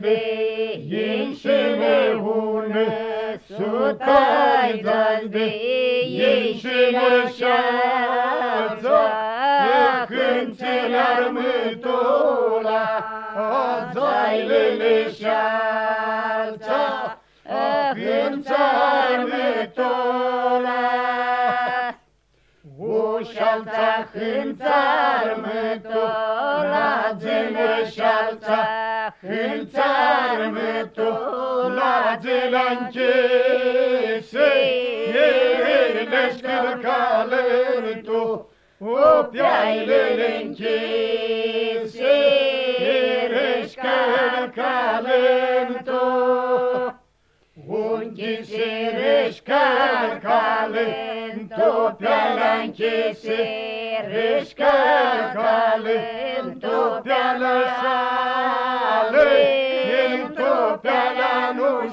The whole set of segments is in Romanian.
de ei și ne une, sutai de ei și ne șeață, când ți-l armătola, azailele șeața, când ți-armătola. Ușalța când ți-armătola, zile șalța, Φιλτσάρμε το λατζελάνκι σε γερνές καρκαλέρτο όποια ηλελέγκι σε γερνές καρκαλέρτο ούγκι σε γερνές καρκαλέρτο όποια ηλελέγκι σε γερνές καρκαλέρτο όποια ηλελέγκι σε γερνές καρκαλέρτο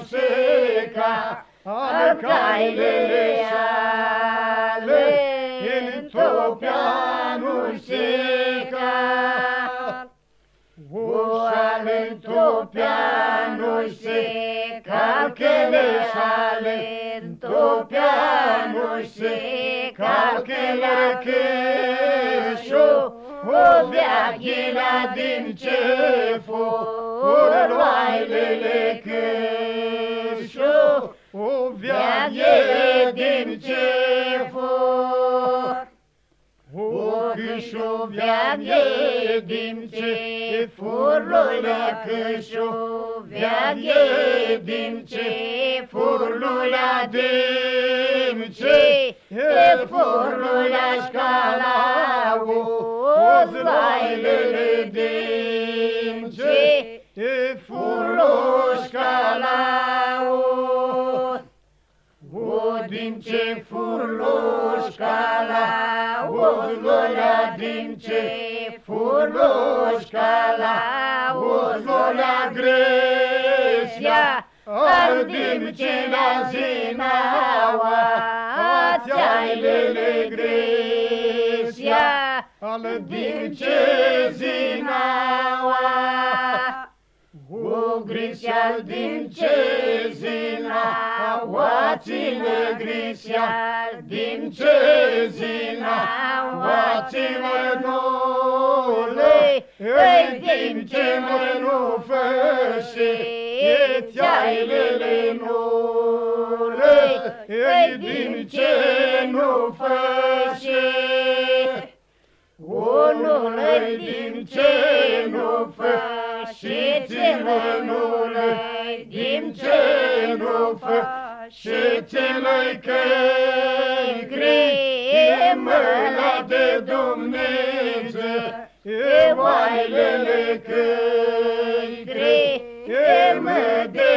Hamsika Arkailele ale Entopianu seka Ushale Entopianu seka Kele shale Entopianu seka Kele kesho. وذاكينا دين جيفو وروايلي كيشو وذاكينا دين جيفو وكشو ذاكينا دين جيفو رولا كشو ذاكينا دين جيفو رولا دين جيفو رولا شكالاو furlula câșo veaghe din ce furlula din ce e furlula șcala o zlailele din ce e furlula șcala o din ce furlușca la uzlulea din ce furlușca la uzlulea gresia al din ce la zinaua ațailele gresia al din ce zinaua o grisia din ce zinaua ține grisia din ce zinaua ține nule ei din ce mă nu fășe e țailele nule ei din ce nu fășe unul din ce nu fășe și ținânule din ce nu fă și țină-i că e mâna de Dumnezeu, e oailele că-i e mă de